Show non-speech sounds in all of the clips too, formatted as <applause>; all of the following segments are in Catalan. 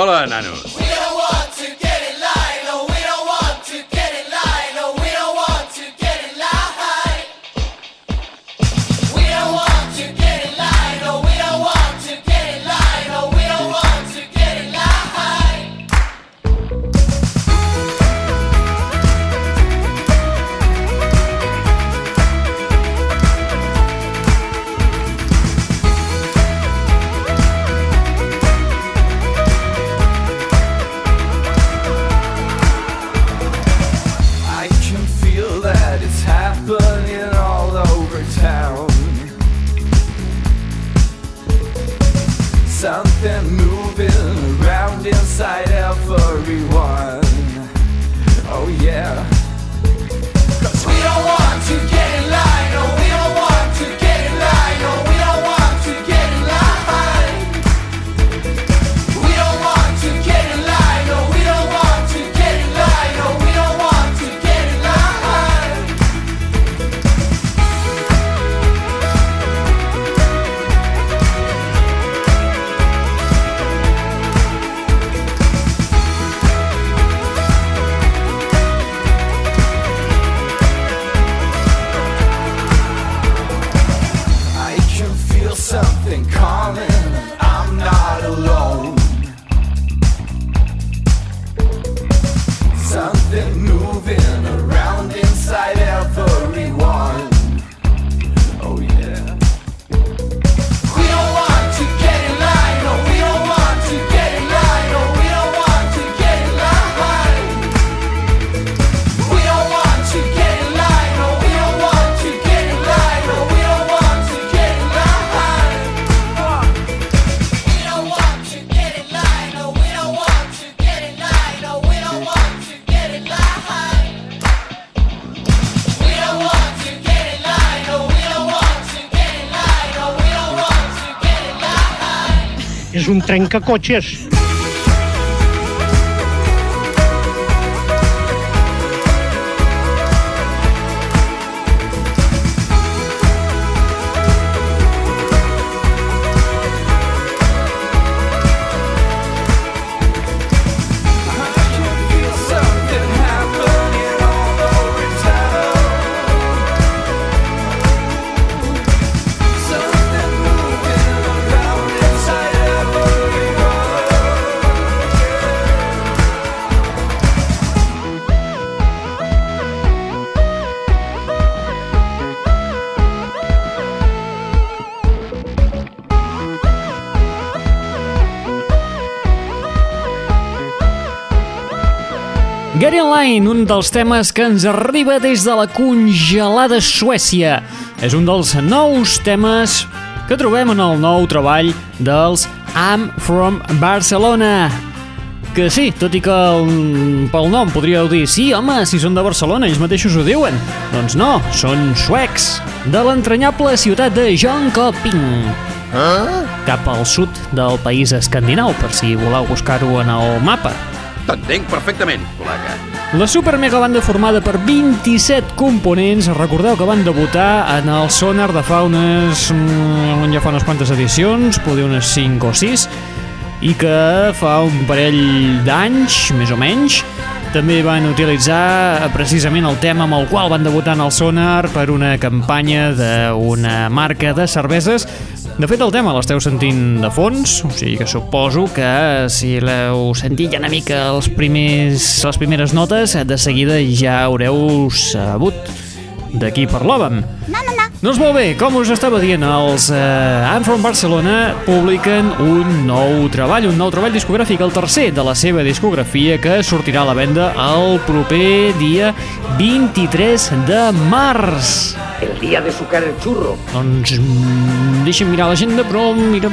Hola, enanos. Line. És Line, un dels temes que ens arriba des de la congelada Suècia. És un dels nous temes que trobem en el nou treball dels I'm From Barcelona. Que sí, tot i que el, pel nom podríeu dir sí, home, si són de Barcelona, ells mateixos ho diuen. Doncs no, són suecs, de l'entranyable ciutat de Jönköping. Cap al sud del país escandinau, per si voleu buscar-ho en el mapa. T'entenc perfectament, col·lega. La super mega banda formada per 27 components, recordeu que van debutar en el Sonar de fa unes... mm, ja fa unes quantes edicions, poder unes 5 o 6, i que fa un parell d'anys, més o menys, també van utilitzar eh, precisament el tema amb el qual van debutar en el Sonar per una campanya d'una marca de cerveses. De fet, el tema l'esteu sentint de fons, o sigui que suposo que si l'heu sentit ja una mica els primers, les primeres notes, de seguida ja haureu sabut de qui parlàvem. No, no, no. Doncs molt bé, com us estava dient, els eh, I'm From Barcelona publiquen un nou treball, un nou treball discogràfic, el tercer de la seva discografia, que sortirà a la venda el proper dia 23 de març. El día de sucar el churro. Doncs mm, deixa'm mirar l'agenda, però mira,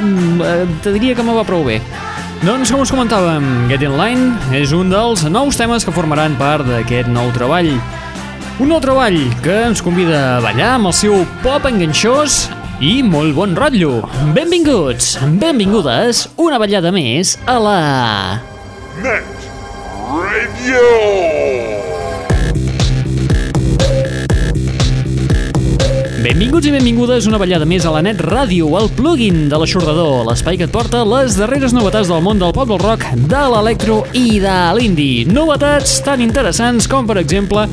eh, te diria que me va prou bé. Doncs, com us comentàvem, Get In Line és un dels nous temes que formaran part d'aquest nou treball. Un nou treball que ens convida a ballar amb el seu pop enganxós i molt bon rotllo. Benvinguts, benvingudes, una ballada més a la... Net Radio. Benvinguts i benvingudes una ballada més a la Net Ràdio, el plugin de l'aixordador, l'espai que et porta les darreres novetats del món del pop del rock, de l'electro i de l'indie. Novetats tan interessants com, per exemple,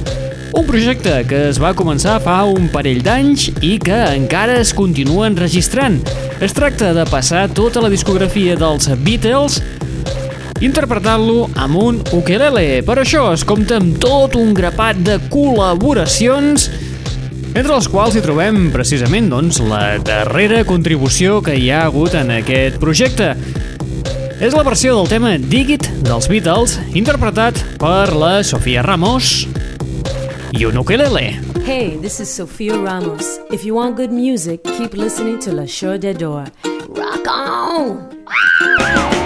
un projecte que es va començar fa un parell d'anys i que encara es continua enregistrant. Es tracta de passar tota la discografia dels Beatles interpretant-lo amb un ukelele. Per això es compta amb tot un grapat de col·laboracions entre els quals hi trobem precisament doncs, la darrera contribució que hi ha hagut en aquest projecte. És la versió del tema Dig It dels Beatles, interpretat per la Sofia Ramos Hey, this is Sophia Ramos. If you want good music, keep listening to La Show de Door. Rock on!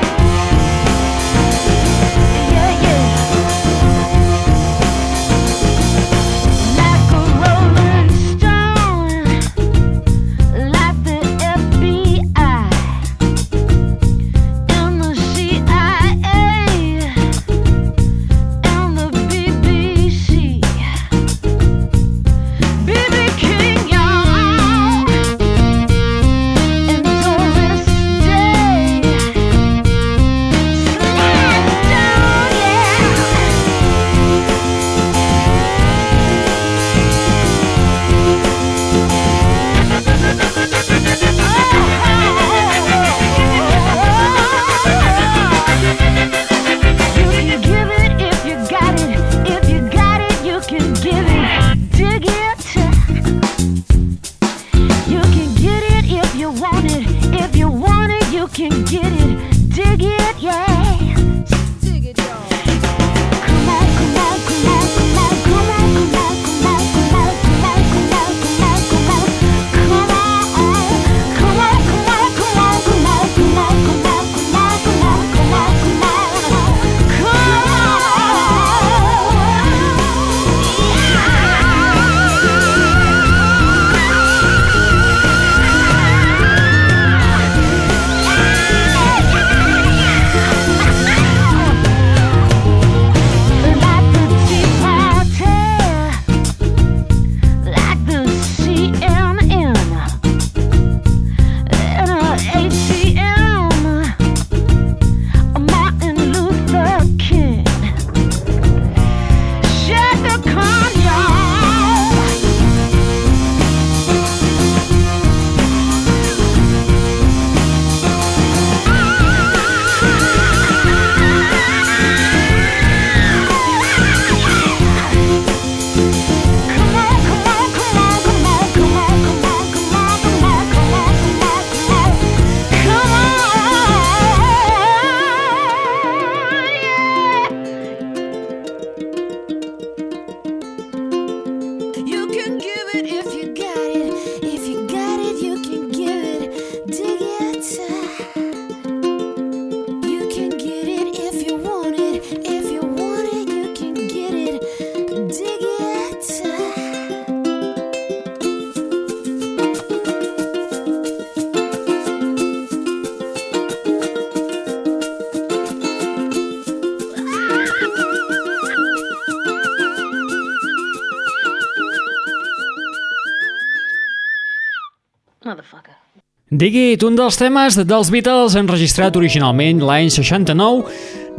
Digit, un dels temes dels Beatles enregistrat originalment l'any 69,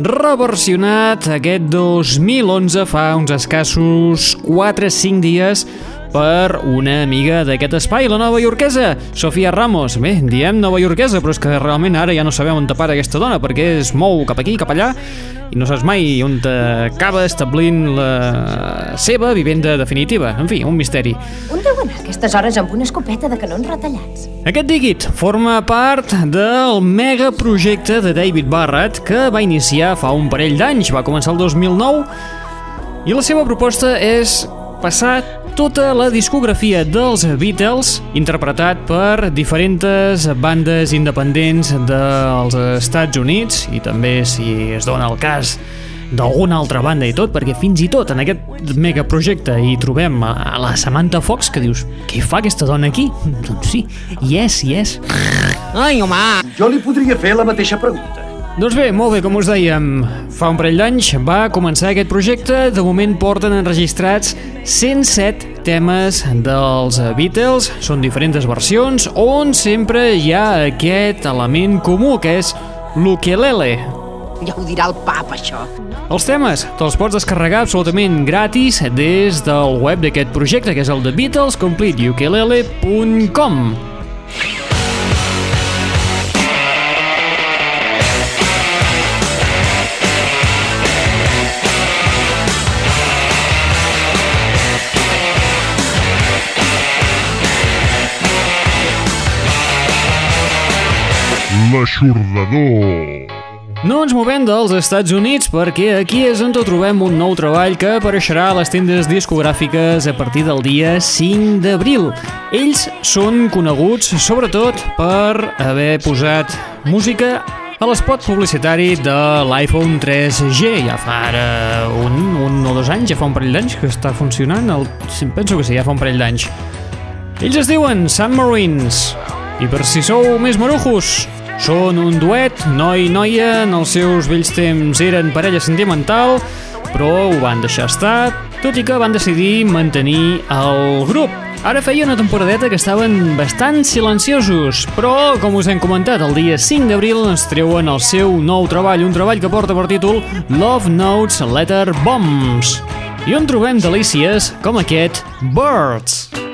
reversionat aquest 2011 fa uns escassos 4-5 dies per una amiga d'aquest espai, la nova iorquesa, Sofia Ramos. Bé, diem nova iorquesa, però és que realment ara ja no sabem on tapar aquesta dona, perquè es mou cap aquí, cap allà, i no saps mai on acaba establint la seva vivenda definitiva. En fi, un misteri. On deu anar aquestes hores amb una escopeta de canons retallats? Aquest Digit forma part del megaprojecte de David Barrett que va iniciar fa un parell d'anys, va començar el 2009 i la seva proposta és passar tota la discografia dels Beatles interpretat per diferents bandes independents dels Estats Units i també si es dona el cas d'alguna altra banda i tot, perquè fins i tot en aquest megaprojecte hi trobem a a la Samantha Fox, que dius, què fa aquesta dona aquí? <laughs> Doncs sí, hi és, hi és. Ai, home! Jo li podria fer la mateixa pregunta. Doncs bé, molt bé, com us dèiem, fa un parell d'anys va començar aquest projecte, de moment porten enregistrats 107 temes dels Beatles, són diferents versions, on sempre hi ha aquest element comú, que és l'ukelele. Ja ho dirà el pap, això. Els temes te'ls pots descarregar absolutament gratis des del web d'aquest projecte, que és el de BeatlesCompleteUkulele.com. L'aixordador. No ens movem dels Estats Units perquè aquí és on trobem un nou treball que apareixerà a les tendes discogràfiques a partir del dia 5 d'abril. Ells són coneguts sobretot per haver posat música a l'espot publicitari de l'iPhone 3G. Ja fa ara un, un o dos anys, ja fa un parell d'anys que està funcionant. El, penso que sí, ja fa un parell d'anys. Ells es diuen Submarines. I per si sou més marujos, són un duet, noi i noia, en els seus vells temps eren parella sentimental, però ho van deixar estar, tot i que van decidir mantenir el grup. Ara feia una temporadeta que estaven bastant silenciosos, però, com us hem comentat, el dia 5 d'abril ens treuen el seu nou treball, un treball que porta per títol Love Notes Letter Bombs. I on trobem delícies com aquest Birds. Sometimes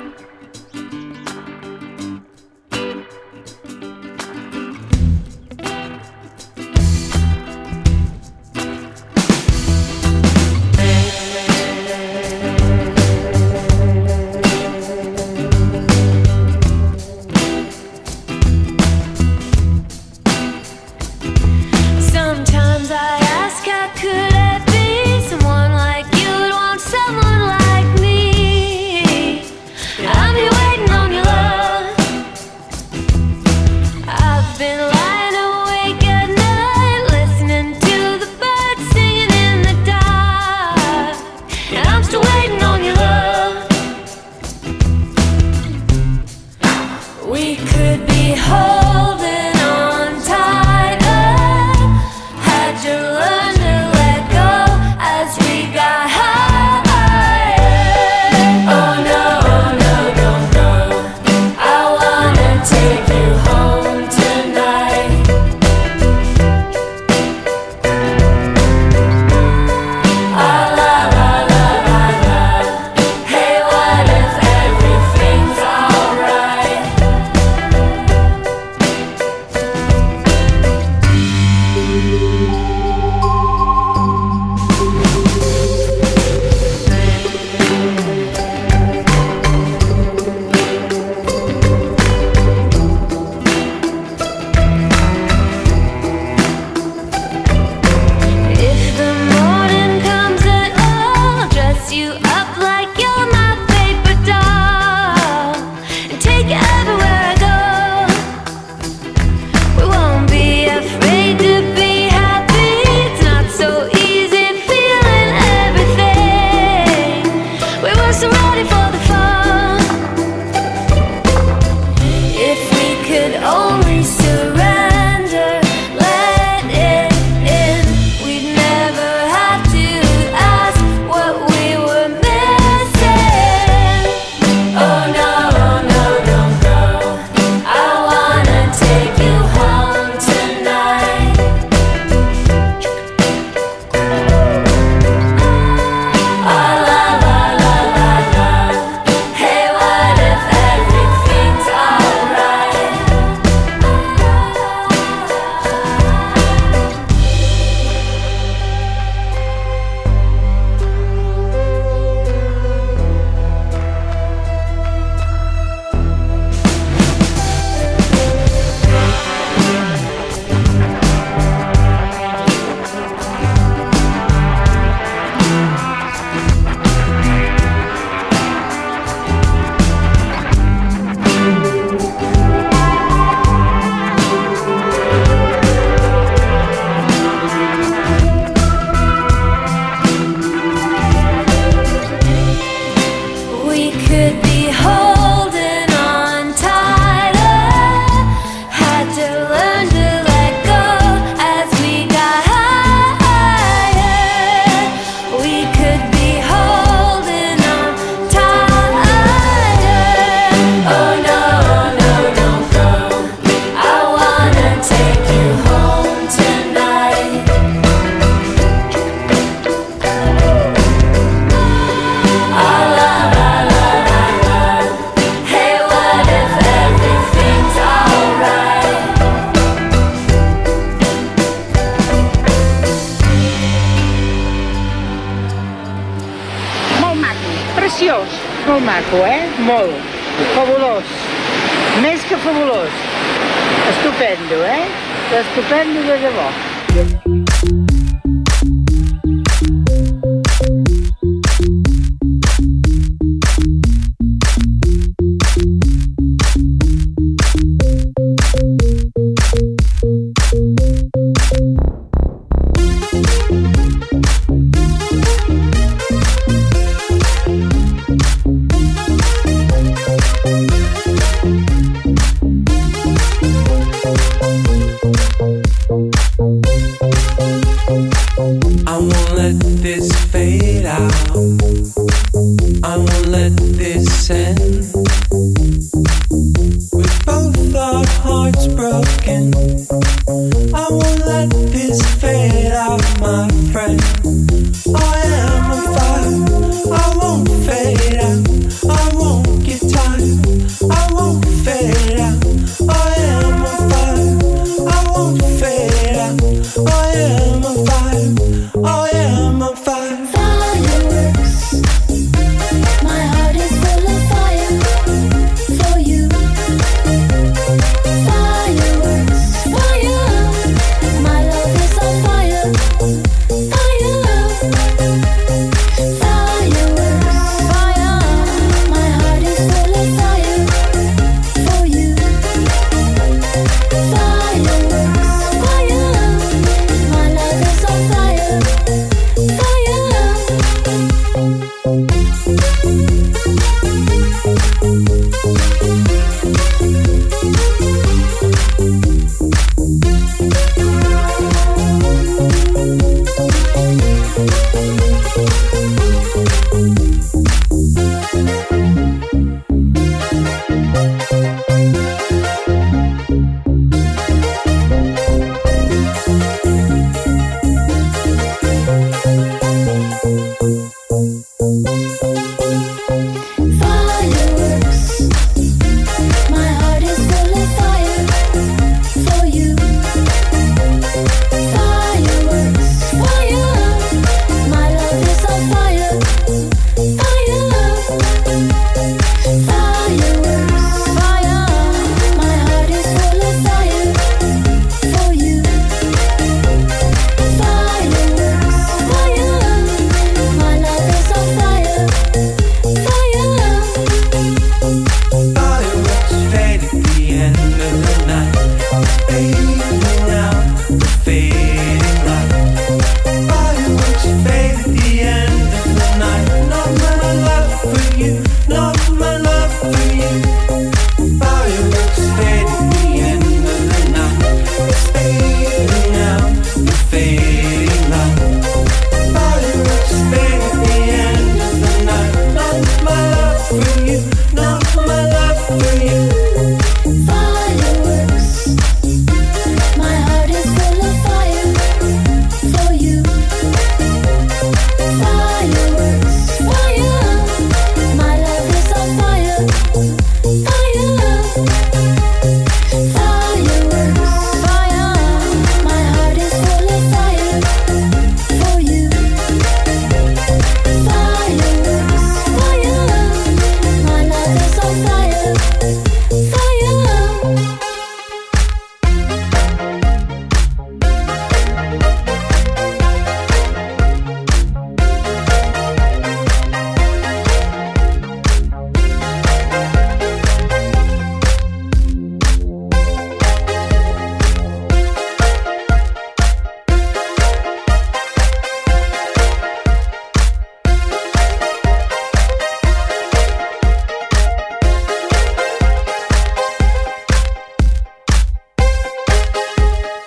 molt maco, eh? Molt. Fabulós. Més que fabulós. Estupendo, eh? Estupendo de debò. let this end.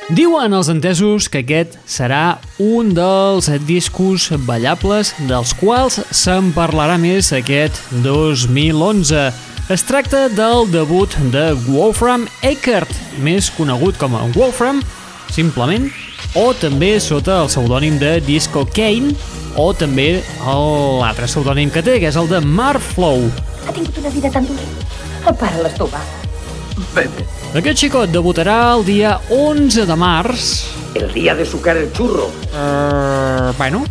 Diuen els entesos que aquest serà un dels discos ballables dels quals se'n parlarà més aquest 2011. Es tracta del debut de Wolfram Eckert, més conegut com a Wolfram, simplement, o també sota el pseudònim de Disco Kane, o també l'altre pseudònim que té, que és el de Marflow. Ha tingut una vida tan dura. El pare l'estomà. Bé, bé. Aquest xicot debutarà el dia 11 de març. El dia de sucar el xurro. Uh, eh, bueno.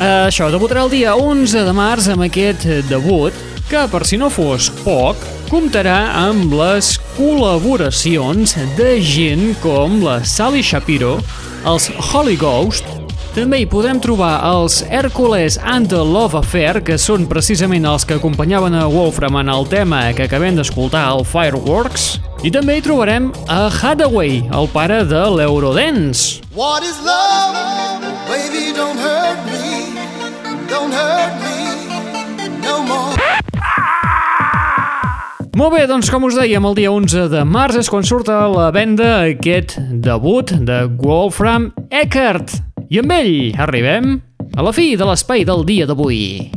Uh, això, debutarà el dia 11 de març amb aquest debut, que, per si no fos poc, comptarà amb les col·laboracions de gent com la Sally Shapiro, els Holy Ghost, també hi podem trobar els Hercules and the Love Affair, que són precisament els que acompanyaven a Wolfram en el tema que acabem d'escoltar al Fireworks, i també hi trobarem a Hathaway, el pare de l'Eurodance. What is love? Baby, don't hurt me. Don't hurt me no more. Molt bé, doncs com us dèiem, el dia 11 de març és quan surt a la venda aquest debut de Wolfram Eckert. I amb ell arribem a la fi de l'espai del dia d'avui.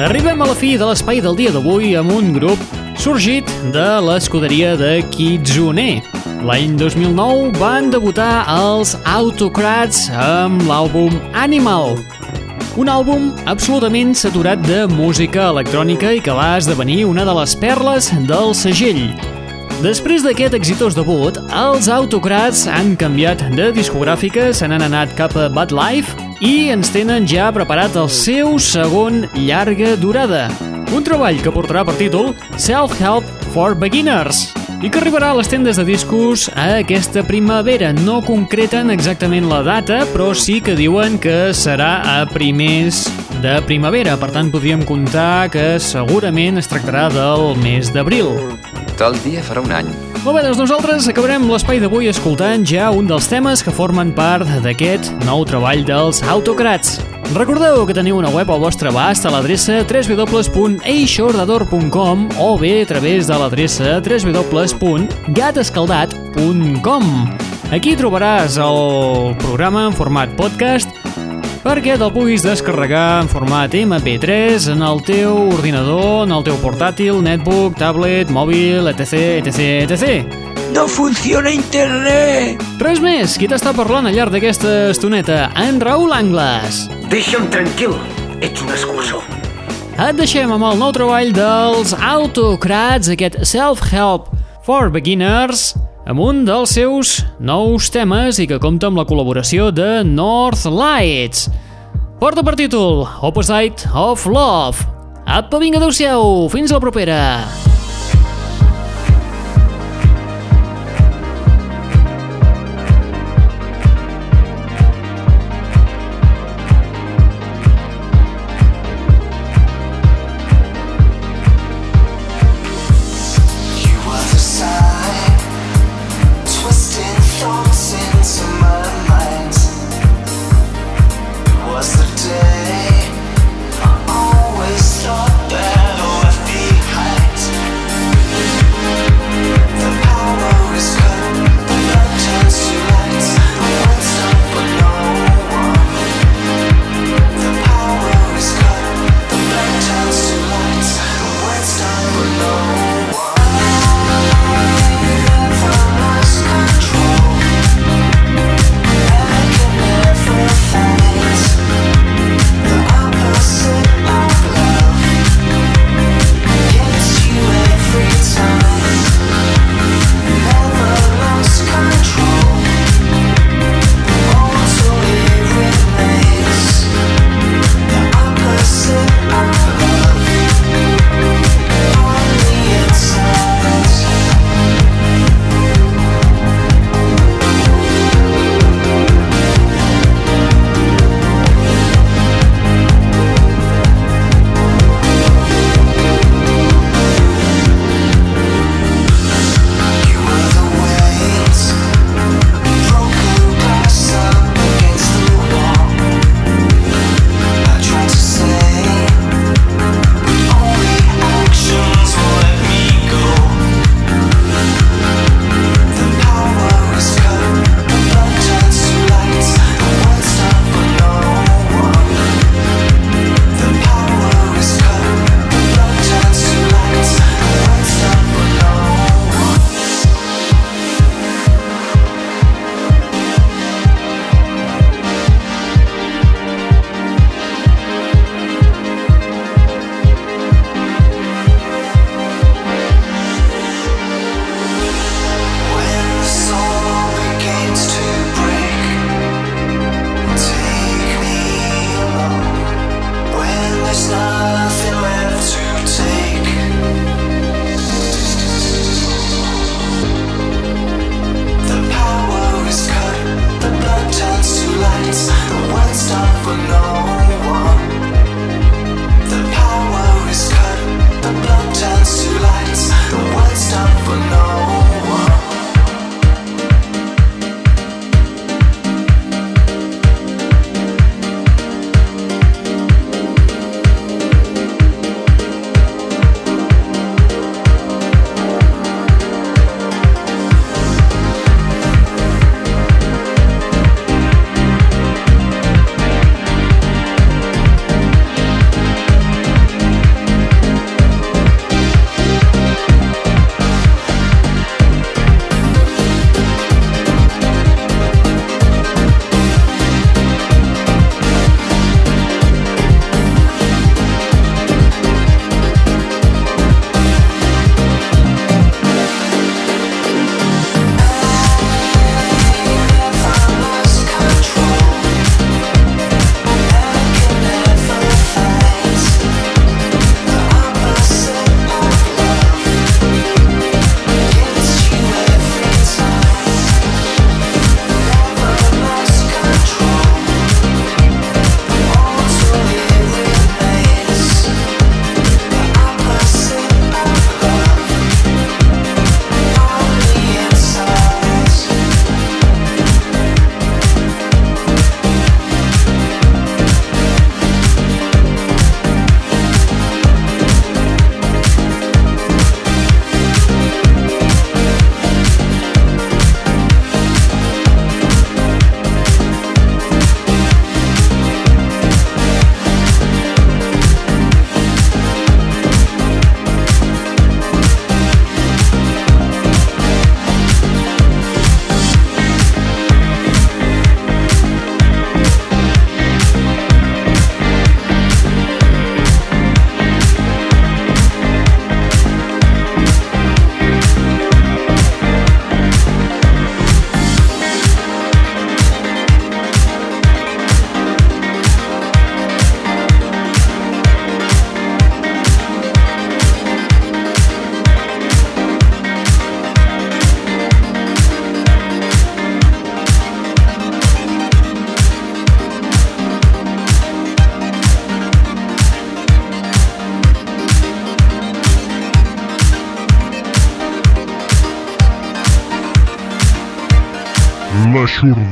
Arribem a la fi de l'espai del dia d'avui amb un grup sorgit de l'escuderia de Kitsune. L'any 2009 van debutar els Autocrats amb l'àlbum Animal, un àlbum absolutament saturat de música electrònica i que va esdevenir una de les perles del segell. Després d'aquest exitós debut, els Autocrats han canviat de discogràfica, se n'han anat cap a Bad Life i ens tenen ja preparat el seu segon llarga durada. Un treball que portarà per títol Self-Help for Beginners i que arribarà a les tendes de discos a aquesta primavera. No concreten exactament la data, però sí que diuen que serà a primers de primavera. Per tant, podríem comptar que segurament es tractarà del mes d'abril. Tal dia farà un any. Molt bé, doncs nosaltres acabarem l'espai d'avui escoltant ja un dels temes que formen part d'aquest nou treball dels Autocrats. Recordeu que teniu una web al vostre abast a l'adreça www.eixordador.com o bé a través de l'adreça www.gatescaldat.com Aquí trobaràs el programa en format podcast perquè te'l puguis descarregar en format MP3 en el teu ordinador, en el teu portàtil, netbook, tablet, mòbil, etc, etc, etc. No funciona internet! Res més, qui t'està parlant al llarg d'aquesta estoneta? En Raül Angles. Deixa'm tranquil, ets un escurçó. Et deixem amb el nou treball dels Autocrats, aquest Self-Help for Beginners, amb un dels seus nous temes i que compta amb la col·laboració de North Lights. Porta per títol Opposite of Love. Apa, vinga, adeu-siau, fins la propera.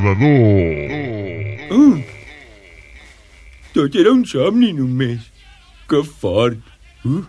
L'aixordador. Mm. Tot era un somni només. Que fort. Uh.